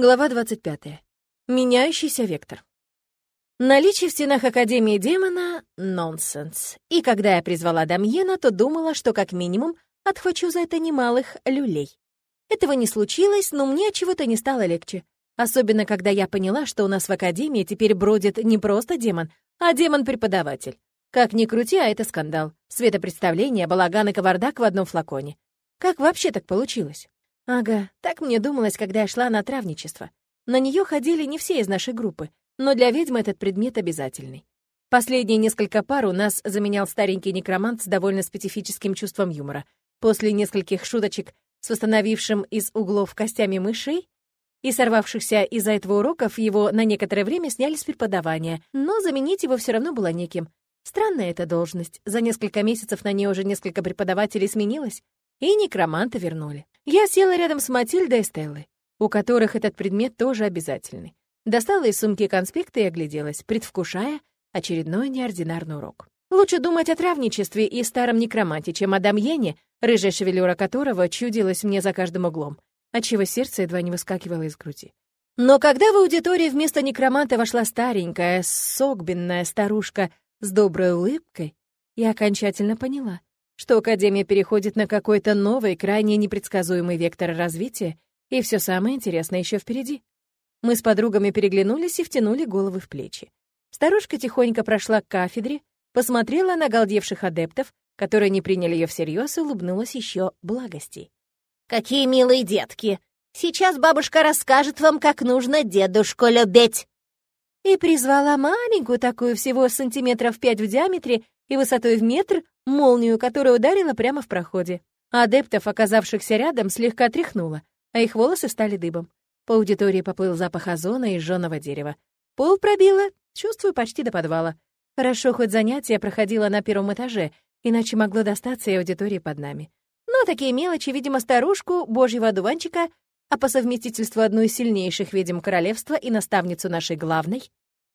Глава 25. Меняющийся вектор. Наличие в стенах Академии демона — нонсенс. И когда я призвала Дамьена, то думала, что как минимум отхвачу за это немалых люлей. Этого не случилось, но мне чего-то не стало легче. Особенно, когда я поняла, что у нас в Академии теперь бродит не просто демон, а демон-преподаватель. Как ни крути, а это скандал. Светопредставление, балаган и кавардак в одном флаконе. Как вообще так получилось? Ага, так мне думалось, когда я шла на травничество. На нее ходили не все из нашей группы, но для ведьмы этот предмет обязательный. Последние несколько пар у нас заменял старенький некромант с довольно специфическим чувством юмора. После нескольких шуточек с восстановившим из углов костями мышей и сорвавшихся из-за этого уроков, его на некоторое время сняли с преподавания, но заменить его все равно было неким. Странная эта должность. За несколько месяцев на ней уже несколько преподавателей сменилось, и некроманта вернули. Я села рядом с Матильдой и Стеллой, у которых этот предмет тоже обязательный. Достала из сумки конспекты и огляделась, предвкушая очередной неординарный урок. Лучше думать о травничестве и старом некроманте, чем о Дамьене, рыжая шевелюра которого чудилась мне за каждым углом, отчего сердце едва не выскакивало из груди. Но когда в аудитории вместо некроманта вошла старенькая, согбенная старушка с доброй улыбкой, я окончательно поняла что Академия переходит на какой-то новый, крайне непредсказуемый вектор развития, и все самое интересное еще впереди. Мы с подругами переглянулись и втянули головы в плечи. Старушка тихонько прошла к кафедре, посмотрела на галдевших адептов, которые не приняли ее всерьез, и улыбнулась еще благостей. «Какие милые детки! Сейчас бабушка расскажет вам, как нужно дедушку любить!» И призвала маленькую такую, всего сантиметров пять в диаметре и высотой в метр, молнию, которая ударила прямо в проходе. Адептов, оказавшихся рядом, слегка тряхнуло, а их волосы стали дыбом. По аудитории поплыл запах озона и жжёного дерева. Пол пробило, чувствую, почти до подвала. Хорошо, хоть занятие проходило на первом этаже, иначе могло достаться и аудитории под нами. Но такие мелочи, видимо, старушку, божьего одуванчика, а по совместительству одну из сильнейших ведьм королевства и наставницу нашей главной,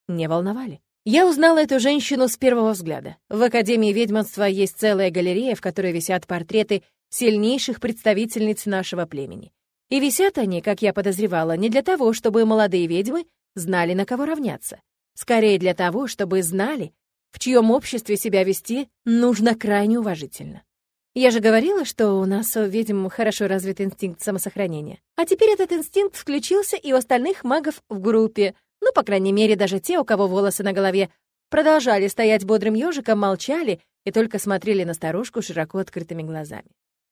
не волновали. Я узнала эту женщину с первого взгляда. В Академии ведьманства есть целая галерея, в которой висят портреты сильнейших представительниц нашего племени. И висят они, как я подозревала, не для того, чтобы молодые ведьмы знали, на кого равняться. Скорее для того, чтобы знали, в чьем обществе себя вести нужно крайне уважительно. Я же говорила, что у нас у ведьм хорошо развит инстинкт самосохранения. А теперь этот инстинкт включился и у остальных магов в группе, ну, по крайней мере, даже те, у кого волосы на голове, продолжали стоять бодрым ежиком, молчали и только смотрели на старушку широко открытыми глазами.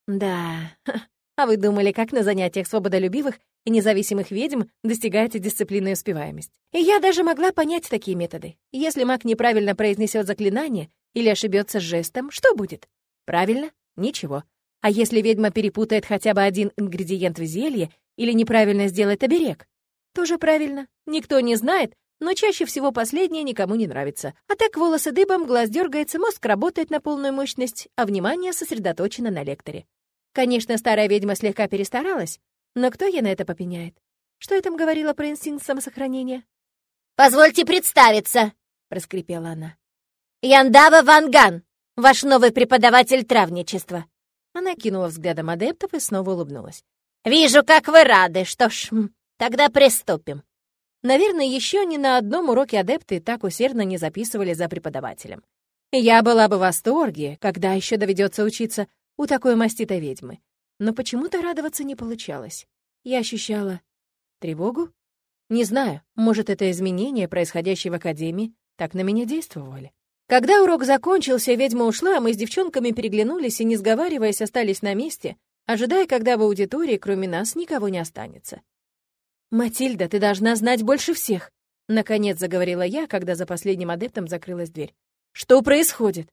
Да, а вы думали, как на занятиях свободолюбивых и независимых ведьм достигается дисциплина и успеваемость? И я даже могла понять такие методы. Если маг неправильно произнесет заклинание или ошибется с жестом, что будет? Правильно? Ничего. А если ведьма перепутает хотя бы один ингредиент в зелье или неправильно сделает оберег? Тоже правильно. Никто не знает, но чаще всего последнее никому не нравится. А так волосы дыбом, глаз дергается, мозг работает на полную мощность, а внимание сосредоточено на лекторе. Конечно, старая ведьма слегка перестаралась, но кто ей на это попеняет? Что я там говорила про инстинкт самосохранения? «Позвольте представиться», — проскрипела она. «Яндава Ванган, ваш новый преподаватель травничества». Она кинула взглядом адептов и снова улыбнулась. «Вижу, как вы рады. Что ж, тогда приступим». Наверное, еще ни на одном уроке адепты так усердно не записывали за преподавателем. Я была бы в восторге, когда еще доведется учиться у такой маститой ведьмы. Но почему-то радоваться не получалось. Я ощущала тревогу. Не знаю, может, это изменения, происходящие в академии, так на меня действовали. Когда урок закончился, ведьма ушла, а мы с девчонками переглянулись и, не сговариваясь, остались на месте, ожидая, когда в аудитории, кроме нас, никого не останется. «Матильда, ты должна знать больше всех!» Наконец заговорила я, когда за последним адептом закрылась дверь. «Что происходит?»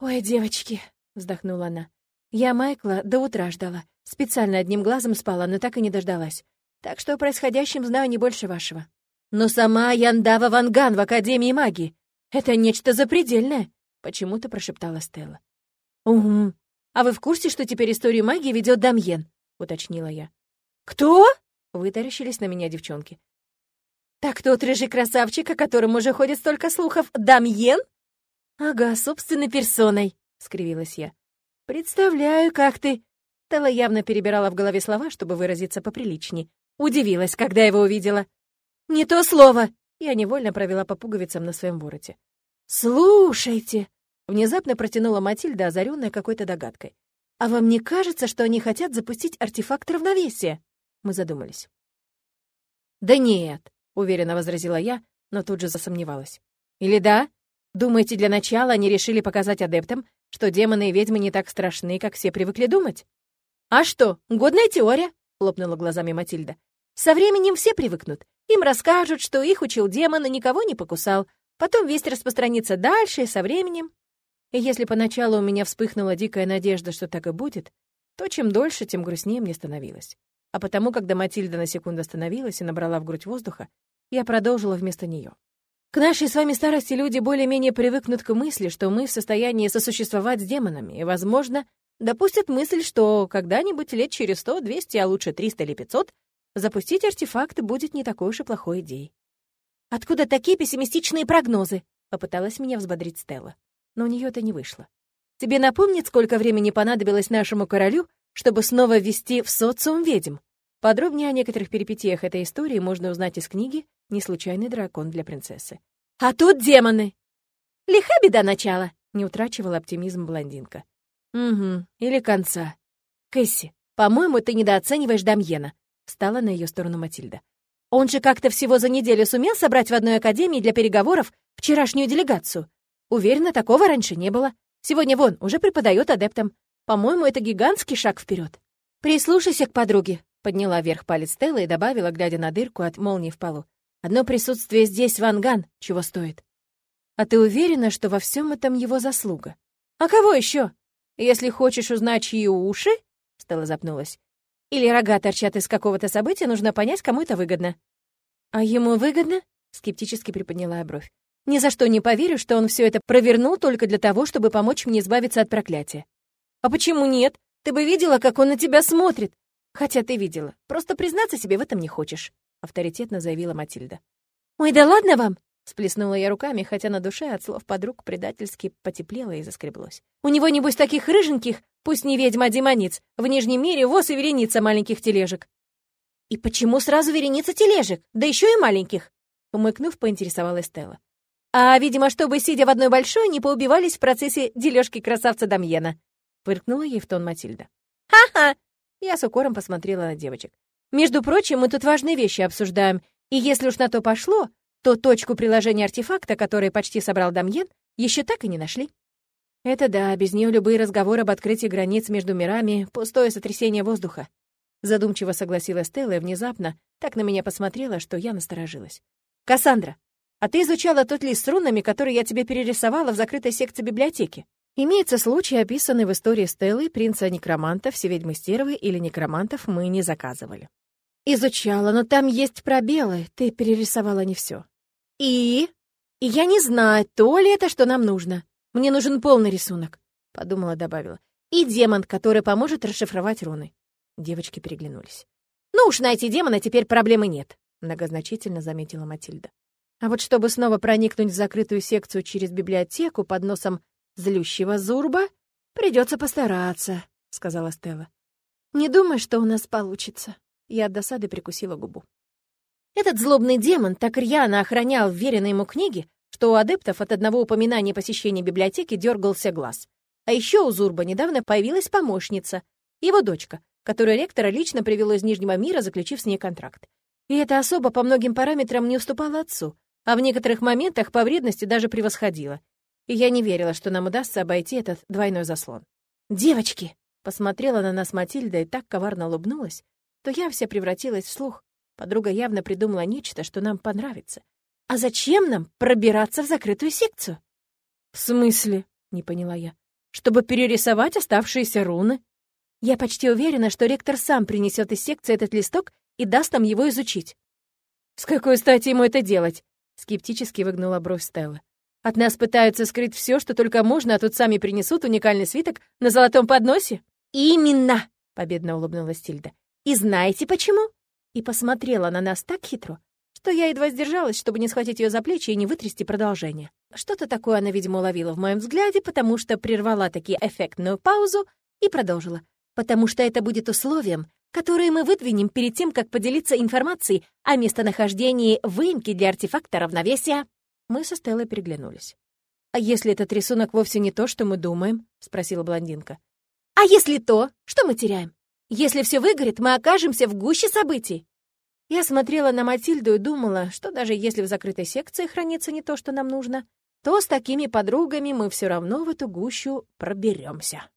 «Ой, девочки!» — вздохнула она. «Я Майкла до утра ждала. Специально одним глазом спала, но так и не дождалась. Так что о происходящем знаю не больше вашего. Но сама Яндава Ванган в Академии магии. Это нечто запредельное!» — почему-то прошептала Стелла. «Угу. А вы в курсе, что теперь историю магии ведет Дамьен?» — уточнила я. «Кто?» Вытаращились на меня девчонки. «Так тот рыжий красавчик, о котором уже ходит столько слухов, Дамьен?» «Ага, собственной персоной», — скривилась я. «Представляю, как ты...» Тела явно перебирала в голове слова, чтобы выразиться поприличней. Удивилась, когда его увидела. «Не то слово!» Я невольно провела по пуговицам на своем вороте. «Слушайте!» Внезапно протянула Матильда, озаренная какой-то догадкой. «А вам не кажется, что они хотят запустить артефакт равновесия?» Мы задумались. «Да нет», — уверенно возразила я, но тут же засомневалась. «Или да? Думаете, для начала они решили показать адептам, что демоны и ведьмы не так страшны, как все привыкли думать?» «А что, годная теория?» — хлопнула глазами Матильда. «Со временем все привыкнут. Им расскажут, что их учил демон и никого не покусал. Потом весть распространится дальше, со временем. И если поначалу у меня вспыхнула дикая надежда, что так и будет, то чем дольше, тем грустнее мне становилось. А потому, когда Матильда на секунду остановилась и набрала в грудь воздуха, я продолжила вместо нее. К нашей с вами старости люди более-менее привыкнут к мысли, что мы в состоянии сосуществовать с демонами, и, возможно, допустят мысль, что когда-нибудь лет через сто, двести, а лучше триста или пятьсот, запустить артефакт будет не такой уж и плохой идеей. «Откуда такие пессимистичные прогнозы?» — попыталась меня взбодрить Стелла но у нее это не вышло. Тебе напомнит, сколько времени понадобилось нашему королю, чтобы снова ввести в социум ведьм? Подробнее о некоторых перипетиях этой истории можно узнать из книги «Неслучайный дракон для принцессы». «А тут демоны!» «Лиха беда начала!» — не утрачивала оптимизм блондинка. «Угу, или конца. Кэсси, по-моему, ты недооцениваешь Дамьена», — встала на ее сторону Матильда. «Он же как-то всего за неделю сумел собрать в одной академии для переговоров вчерашнюю делегацию. Уверена, такого раньше не было. Сегодня вон, уже преподает адептам. По-моему, это гигантский шаг вперед. «Прислушайся к подруге», — подняла вверх палец Стелла и добавила, глядя на дырку от молнии в полу. «Одно присутствие здесь, Ванган, чего стоит?» «А ты уверена, что во всем этом его заслуга?» «А кого еще? Если хочешь узнать, чьи уши...» Стелла запнулась. «Или рога торчат из какого-то события, нужно понять, кому это выгодно». «А ему выгодно?» — скептически приподняла бровь. Ни за что не поверю, что он все это провернул только для того, чтобы помочь мне избавиться от проклятия. А почему нет? Ты бы видела, как он на тебя смотрит. Хотя ты видела. Просто признаться себе в этом не хочешь, авторитетно заявила Матильда. Ой, да ладно вам, Сплеснула я руками, хотя на душе от слов подруг предательски потеплело и заскреблось. «У него, небось, таких рыженьких, пусть не ведьма, а демониц, в Нижнем мире воз и вереница маленьких тележек». «И почему сразу вереница тележек, да еще и маленьких?» Умыкнув, поинтересовалась Стелла. А, видимо, чтобы, сидя в одной большой, не поубивались в процессе дележки красавца Дамьена. Фыркнула ей в тон Матильда. «Ха-ха!» Я с укором посмотрела на девочек. «Между прочим, мы тут важные вещи обсуждаем, и если уж на то пошло, то точку приложения артефакта, который почти собрал Дамьен, еще так и не нашли». Это да, без нее любые разговоры об открытии границ между мирами — пустое сотрясение воздуха. Задумчиво согласилась Стелла и внезапно так на меня посмотрела, что я насторожилась. «Кассандра, а ты изучала тот лист с рунами, который я тебе перерисовала в закрытой секции библиотеки. Имеется случай, описанный в истории Стеллы, принца некромантов, всеведьмы стервы или некромантов мы не заказывали. Изучала, но там есть пробелы, ты перерисовала не все. И? И я не знаю, то ли это, что нам нужно. Мне нужен полный рисунок, подумала, добавила. И демон, который поможет расшифровать руны. Девочки переглянулись. Ну уж найти демона теперь проблемы нет, многозначительно заметила Матильда. А вот чтобы снова проникнуть в закрытую секцию через библиотеку под носом злющего Зурба, придется постараться, — сказала Стелла. «Не думай, что у нас получится». Я от досады прикусила губу. Этот злобный демон так рьяно охранял вверенные ему книги, что у адептов от одного упоминания посещения библиотеки дергался глаз. А еще у Зурба недавно появилась помощница, его дочка, которую ректора лично привело из Нижнего мира, заключив с ней контракт. И эта особа по многим параметрам не уступала отцу, а в некоторых моментах по вредности даже превосходила. И я не верила, что нам удастся обойти этот двойной заслон. «Девочки!» — посмотрела на нас Матильда и так коварно улыбнулась, то я вся превратилась в слух. Подруга явно придумала нечто, что нам понравится. «А зачем нам пробираться в закрытую секцию?» «В смысле?» — не поняла я. «Чтобы перерисовать оставшиеся руны?» Я почти уверена, что ректор сам принесет из секции этот листок и даст нам его изучить. «С какой стати ему это делать?» Скептически выгнула бровь Стелла. «От нас пытаются скрыть все, что только можно, а тут сами принесут уникальный свиток на золотом подносе?» «Именно!» — победно улыбнулась Тильда. «И знаете почему?» И посмотрела на нас так хитро, что я едва сдержалась, чтобы не схватить ее за плечи и не вытрясти продолжение. Что-то такое она, видимо, уловила в моем взгляде, потому что прервала таки эффектную паузу и продолжила. «Потому что это будет условием, которые мы выдвинем перед тем, как поделиться информацией о местонахождении выемки для артефакта равновесия». Мы со Стеллой переглянулись. «А если этот рисунок вовсе не то, что мы думаем?» — спросила блондинка. «А если то, что мы теряем? Если все выгорит, мы окажемся в гуще событий». Я смотрела на Матильду и думала, что даже если в закрытой секции хранится не то, что нам нужно, то с такими подругами мы все равно в эту гущу проберемся.